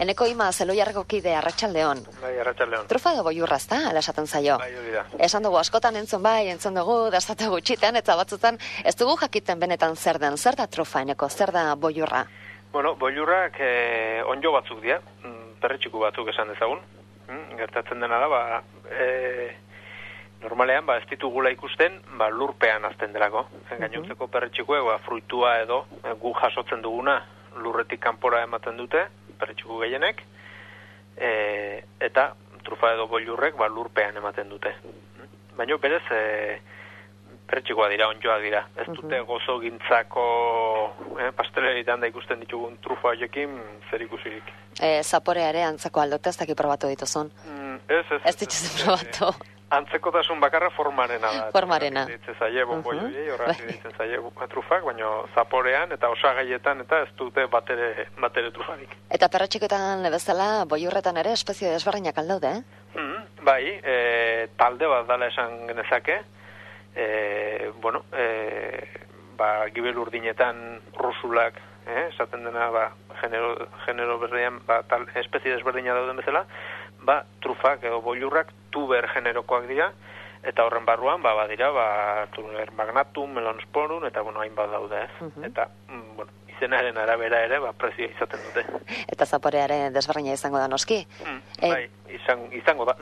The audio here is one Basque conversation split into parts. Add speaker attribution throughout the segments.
Speaker 1: Eneko ima zeloiarreko kide arratsaldeon.
Speaker 2: Bai, arratsaldeon.
Speaker 1: Trufa edo boiurra ezta, ala esaten zaio.
Speaker 2: Bai, hori da.
Speaker 1: Esan dugu askotan entzun bai, entzun dugu, dastate gutxitan, eta batzutan ez dugu jakiten benetan zer den, zer da trufa eneko, zer da boiurra?
Speaker 2: Bueno, boilurrak eh, onjo batzuk dira, mm, perretxiku batzuk esan dezagun. Mm, gertatzen dena da, ba, eh, normalean, ba, ez ditugula ikusten, ba, lurpean azten delako. Gainontzeko perretxikuek, ba, fruitua edo, eh, gu jasotzen duguna, lurretik kanpora ematen dute, perretxiku gehienek, e, eta trufa edo boilurrek, ba, lurpean ematen dute. Baina berez, e, perretxikoa dira, onjoak dira. Ez dute gozo gintzako eh, pasteleritan da ikusten ditugun trufa horiekin zer ikusirik.
Speaker 1: E, zapore ere antzeko aldote ez daki probatu dituzun.
Speaker 2: Mm, ez, ez.
Speaker 1: Ez dituzu probatu.
Speaker 2: Antzekotasun bakarra formarena da.
Speaker 1: Formarena.
Speaker 2: Ditzen zaie, bonboi
Speaker 1: Mhm.
Speaker 2: horiei, horra
Speaker 1: Bai.
Speaker 2: ditzen zaie trufak, baina zaporean eta osagaietan eta ez dute batere, batere trufarik.
Speaker 1: Eta perretxikoetan bezala, boiurretan ere espezie desberdinak aldaude, eh?
Speaker 2: Mm, bai, e, talde bat dala esan genezake, e, bueno, e, ba, gibel urdinetan rusulak, eh, esaten dena, ba, genero, genero berrian, ba, tal, espezie desberdina dauden bezala, ba, trufak edo boilurrak tuber generokoak dira, eta horren barruan, ba, badira, ba, tuber magnatum, melonsporum, eta, bueno, hainbat daude, ez?
Speaker 1: Mhm.
Speaker 2: Eta, mm, bueno, izenaren arabera ere, ba, prezioa izaten dute.
Speaker 1: Eta zaporearen desberdina izango da noski.
Speaker 2: Mm,
Speaker 1: Eh,
Speaker 2: bai, izan, izango da.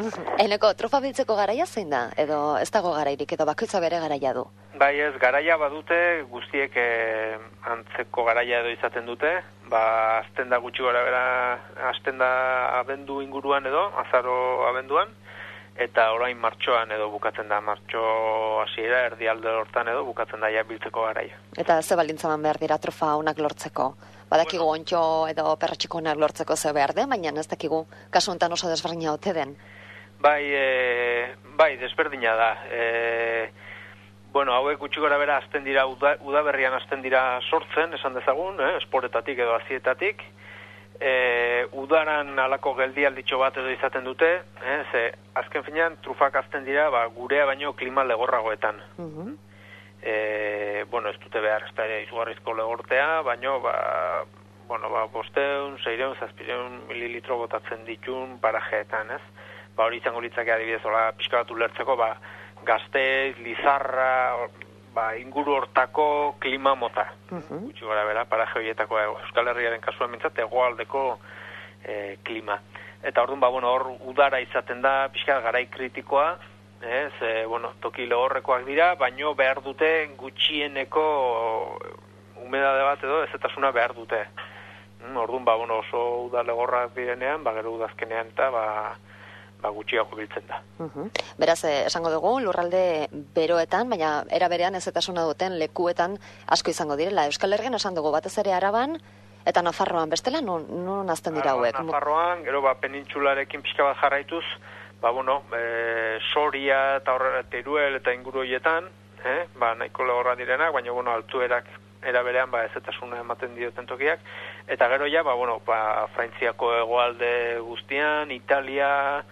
Speaker 1: Eneko, trufa biltzeko garaia zein da? Edo ez dago garairik, edo bakoitza bere garaia du?
Speaker 2: Bai ez, garaia badute, guztiek eh, antzeko garaia edo izaten dute, ba, azten da gutxi gora bera, azten da abendu inguruan edo, azaro abenduan, eta orain martxoan edo bukatzen da, martxo hasiera erdialde hortan edo bukatzen da ja biltzeko garaia.
Speaker 1: Eta ze balintzaman behar dira trufa onak lortzeko? Badakigu
Speaker 2: Bueno.
Speaker 1: ontxo edo perretxiko onak lortzeko ze behar den, baina ez dakigu kasu honetan oso desberdina ote den.
Speaker 2: Bai, e, bai, desberdina da. E, bueno, hauek gutxi gora bera azten dira, uda, udaberrian azten dira sortzen, esan dezagun, eh, esporetatik edo azietatik. E, udaran alako geldialditxo bat edo izaten dute, eh, ze azken finean trufak azten dira ba, gurea baino klima legorragoetan.
Speaker 1: Mhm.
Speaker 2: E, bueno, ez dute behar, ez da izugarrizko legortea, baino, ba, bueno, ba, bosteun, seireun, zazpireun mililitro botatzen ditun parajeetan, ez? Ba, hori izango litzake adibidez, hola, pixka bat ulertzeko, ba, gazteiz, lizarra, ba, inguru hortako klima mota.
Speaker 1: Mhm.
Speaker 2: Gutxi gora bera, paraje horietako Euskal Herriaren kasuan mintzat, egoaldeko e, klima. Eta orduan, ba, bueno, hor udara izaten da, pixka garai kritikoa, ez, e, bueno, toki lehorrekoak dira, baino behar dute gutxieneko humedade bat edo ezetasuna behar dute. Mm, orduan, ba, bueno, oso uda legorrak direnean, ba, gero udazkenean eta, ba, ba, gutxiago biltzen da.
Speaker 1: Mhm. Beraz, eh, esango dugu, lurralde beroetan, baina era berean ezetasuna duten lekuetan asko izango direla. Euskal Herrian esan dugu batez ere araban, eta Nafarroan bestela, nun, nun azten dira hauek?
Speaker 2: Nafarroan, gero ba, penintxularekin pixka bat jarraituz, ba, bueno, e, Soria eta horre, Teruel eta inguru horietan, eh, ba, nahiko lehorra direnak, baina, bueno, altuerak era berean, ba, ezetasuna ematen dioten tokiak, eta gero ja, ba, bueno, ba, Frantziako hegoalde guztian, Italia,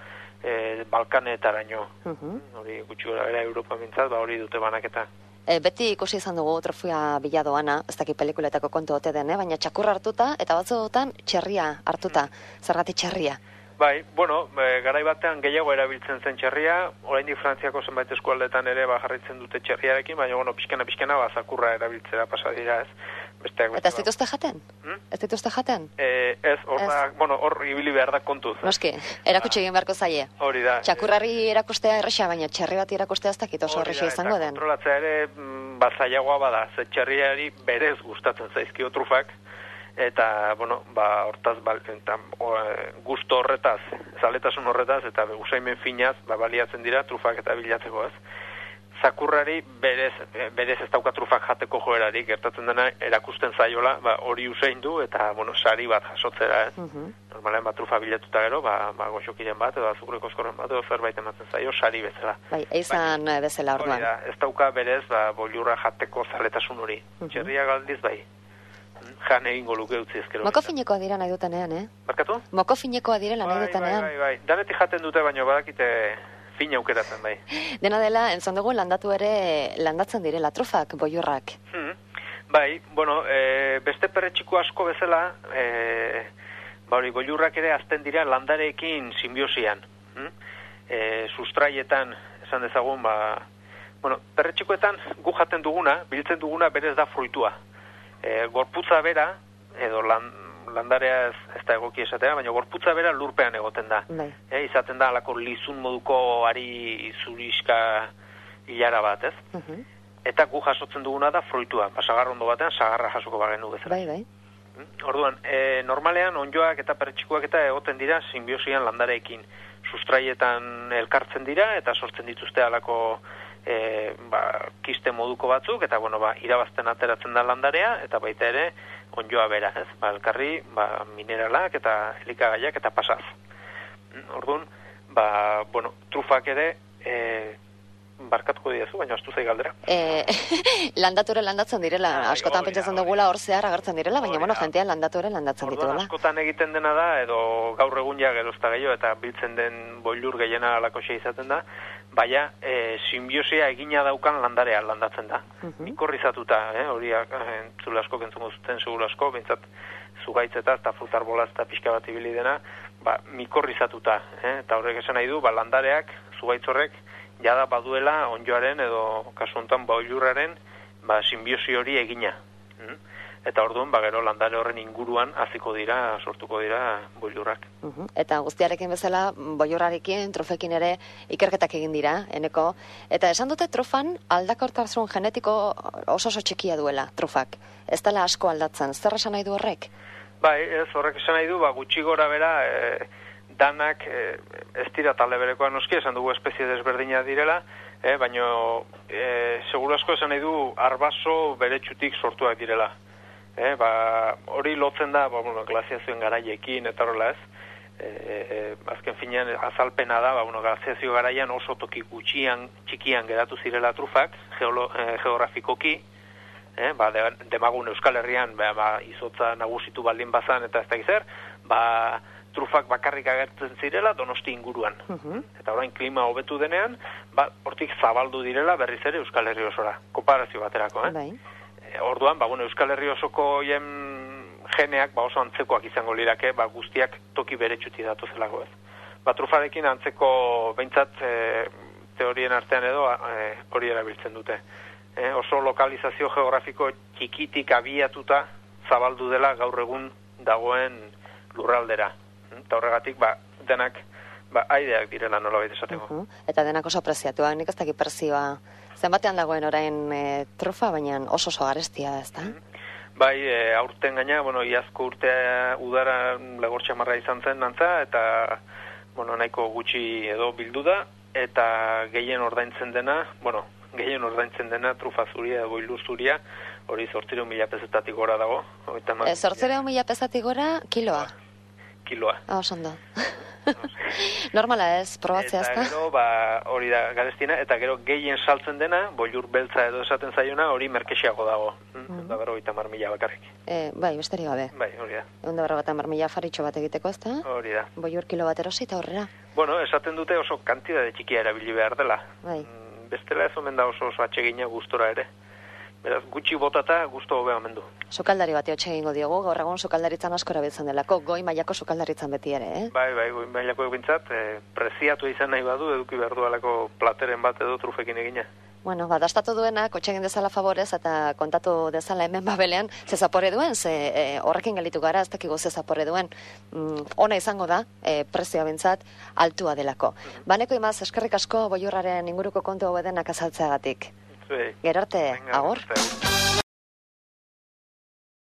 Speaker 2: e, Balkanetaraino,
Speaker 1: Mhm.
Speaker 2: hori gutxi gora bera Europa mintzat, ba, hori dute banaketa.
Speaker 1: E, beti ikusi izan dugu trofia biladoana, ez dakit pelikuletako kontu ote den, eh? baina txakurra hartuta, eta batzuetan txerria hartuta. Zergatik txerria?
Speaker 2: Bai, bueno, e, garai batean gehiago erabiltzen zen txerria, oraindik Frantziako zenbait eskualdetan ere ba jarraitzen dute txerriarekin, baina bueno, pixkana pixkana ba zakurra erabiltzera pasa dira, ez. Besteak
Speaker 1: Eta ez
Speaker 2: beste,
Speaker 1: dituzte jaten?
Speaker 2: Hmm?
Speaker 1: Ez dituzte jaten?
Speaker 2: Eh, ez, hor da, bueno, hor ibili behar da kontuz.
Speaker 1: Noski, erakutsi egin beharko zaie.
Speaker 2: Hori da.
Speaker 1: Txakurrari erakustea erresa, baina txerri bat erakustea ez dakit oso erresa izango den.
Speaker 2: Kontrolatzea ere mm, bazaiagoa bada, ze txerriari berez gustatzen zaizkio trufak, eta, bueno, ba, hortaz, bal, eta, o, e, gusto horretaz, zaletasun horretaz, eta usaimen finaz, ba, baliatzen dira trufak eta bilatzeko, ez? Zakurrari berez, berez ez dauka trufak jateko joerari, gertatzen dena erakusten zaiola, ba, hori usain du, eta, bueno, sari bat jasotzera, ez?
Speaker 1: Mhm.
Speaker 2: Normalean, ba, trufa bilatuta gero, ba, ba goxokiren bat, edo azugreko eskorren bat, edo zerbait ematen zaio, sari bezala.
Speaker 1: Bai, eizan eh, bezala orduan.
Speaker 2: ez dauka berez, ba, boilurra jateko zaletasun hori.
Speaker 1: Mhm.
Speaker 2: Txerria galdiz bai. Jan egingo luke utzi ezkero.
Speaker 1: Moko finekoa dira nahi dutenean, eh?
Speaker 2: Barkatu?
Speaker 1: Moko finekoa direla nahi
Speaker 2: Bai, bai,
Speaker 1: dutenean.
Speaker 2: bai, bai. Danetik jaten dute, baino badakite fin aukeratzen bai.
Speaker 1: Dena dela, entzun dugu landatu ere landatzen direla trufak, boiurrak.
Speaker 2: Hmm. Bai, bueno, e, beste perretxiko asko bezala, e, ba hori, boilurrak ere azten dira landareekin simbiosian. Hm? E, sustraietan, esan dezagun, ba, bueno, perretxikoetan gu jaten duguna, biltzen duguna berez da fruitua. E, gorputza bera, edo lan, landarea ez, ez da egoki esatea, baina gorputza bera lurpean egoten da.
Speaker 1: Bai.
Speaker 2: E, izaten da alako lizun moduko ari zuriska hilara bat, ez?
Speaker 1: Mhm.
Speaker 2: Eta gu jasotzen duguna da fruitua. Ba, sagar ondo batean, sagarra jasoko bagenu bezala.
Speaker 1: Bai, bai.
Speaker 2: Mm, Orduan, e, normalean onjoak eta perretxikoak eta egoten dira simbiosian landareekin. Sustraietan elkartzen dira eta sortzen dituzte alako e, ba, kiste moduko batzuk eta bueno, ba, irabazten ateratzen da landarea eta baita ere onjoa bera, ez? Ba, elkarri ba, mineralak eta elikagaiak eta pasaz. Orduan, ba, bueno, trufak ere e, barkatuko diazu, baina astu zai galdera.
Speaker 1: E, landature landatzen direla,
Speaker 2: Bai,
Speaker 1: askotan pentsatzen dugula hor zehar agertzen direla, baina bueno, jentean landature landatzen dituela.
Speaker 2: askotan egiten dena da, edo gaur egun ja gero ez da gehiago, eta biltzen den boilur gehiena alako izaten da, baina e, simbiosia egina daukan landarea landatzen da.
Speaker 1: Mhm.
Speaker 2: Mikorrizatuta, eh, hori eh, entzule asko kentzungo zuten seguru asko, bintzat zugaitzetaz eta frutarbolaz eta pixka bat ibili dena, ba, mikorrizatuta, eh, eta horrek esan nahi du, ba, landareak, zugaitz horrek, jada baduela onjoaren edo kasu honetan boilurraren ba, simbiosi hori egina. Mm? Eta orduan, ba, gero landare horren inguruan hasiko dira, sortuko dira boilurrak.
Speaker 1: Mhm. Eta guztiarekin bezala, boiorrarekin, trofekin ere ikerketak egin dira, eneko. Eta esan dute trofan aldakortasun genetiko oso oso txikia duela, trofak. Ez dela asko aldatzen, zer esan nahi du horrek?
Speaker 2: Bai, ez horrek esan nahi du, ba, gutxi gora bera, e, danak e, ez dira talde berekoa noski, esan dugu espezie desberdina direla, e, baino e, seguru asko esan nahi du arbaso beretsutik sortuak direla. E, ba, hori lotzen da, ba, bueno, glaziazioen garaiekin, eta horrela ez, e, e, azken finean azalpena da, ba, bueno, glaziazio garaian oso toki gutxian, txikian geratu zirela trufak, geolo, e, geografikoki, eh, ba, de, demagun Euskal Herrian ba, ba, izotza nagusitu baldin bazan eta ez da zer, ba, trufak bakarrik agertzen zirela donosti inguruan.
Speaker 1: Mhm.
Speaker 2: Eta orain klima hobetu denean, ba, hortik zabaldu direla berriz ere Euskal Herri osora, komparazio baterako, eh?
Speaker 1: Bai.
Speaker 2: E, Orduan, ba, bueno, Euskal Herri osoko hien geneak ba, oso antzekoak izango lirake, ba, guztiak toki beretsuti datu zelako ez. Ba, trufarekin antzeko behintzat e, teorien artean edo e, hori erabiltzen dute. E, oso lokalizazio geografiko txikitik abiatuta zabaldu dela gaur egun dagoen lurraldera. Eta horregatik, ba, denak ba, aideak direla nolabait esateko.
Speaker 1: Mhm. Eta denak oso preziatuak, nik ez dakit prezioa zenbatean dagoen orain e, trofa, baina oso oso garestia, ez da?
Speaker 2: Bai, e, aurten gaina, bueno, iazko urtea udara legortxa marra izan zen nantza, eta, bueno, nahiko gutxi edo bildu da, eta gehien ordaintzen dena, bueno, gehien ordaintzen dena trufa zuria edo boilu zuria, hori zortzireun mila pezetatik gora dago. hamar
Speaker 1: E, Zortzereun mila pezatik gora, kiloa.
Speaker 2: Kiloa.
Speaker 1: Ah, oso ondo. Normala ez, probatzea ez
Speaker 2: Eta
Speaker 1: da?
Speaker 2: gero, ba, hori da garestina, eta gero gehien saltzen dena, boilur beltza edo esaten zaiona, hori merkexiago dago. Mm. Da bero, oita mar mila bakarrik.
Speaker 1: E, bai, besterik gabe.
Speaker 2: Bai, hori da.
Speaker 1: Egun da berra bat amar mila faritxo bat egiteko ez da?
Speaker 2: Hori da.
Speaker 1: Boiur kilo bat erosi eta horrera.
Speaker 2: Bueno, esaten dute oso kantidade txikia erabili behar dela.
Speaker 1: Bai.
Speaker 2: Mm, Bestela ez omen da oso oso atsegina gustora ere. Beraz, gutxi botata gusto hobe omen du.
Speaker 1: Sukaldari bat hotxe egingo diogu, gaur egun sukaldaritzan asko erabiltzen delako, goi mailako sukaldaritzan beti ere, eh?
Speaker 2: Bai, bai, goi mailako bintzat, e, preziatu izan nahi badu, eduki behar dualako plateren bat edo trufekin egina.
Speaker 1: Bueno, ba, dastatu duena, kotxe egin dezala favorez, eta kontatu dezala hemen babelean, ze zapore duen, ze e, horrekin gelitu gara, ez dakigu ze zapore duen. Mm, ona izango da, e, prezioa bintzat, altua delako. Baneko imaz, eskerrik asko, boiurraren inguruko kontu hau edenak azaltzeagatik.
Speaker 2: Zuei.
Speaker 1: Gerarte, agor?
Speaker 2: agur.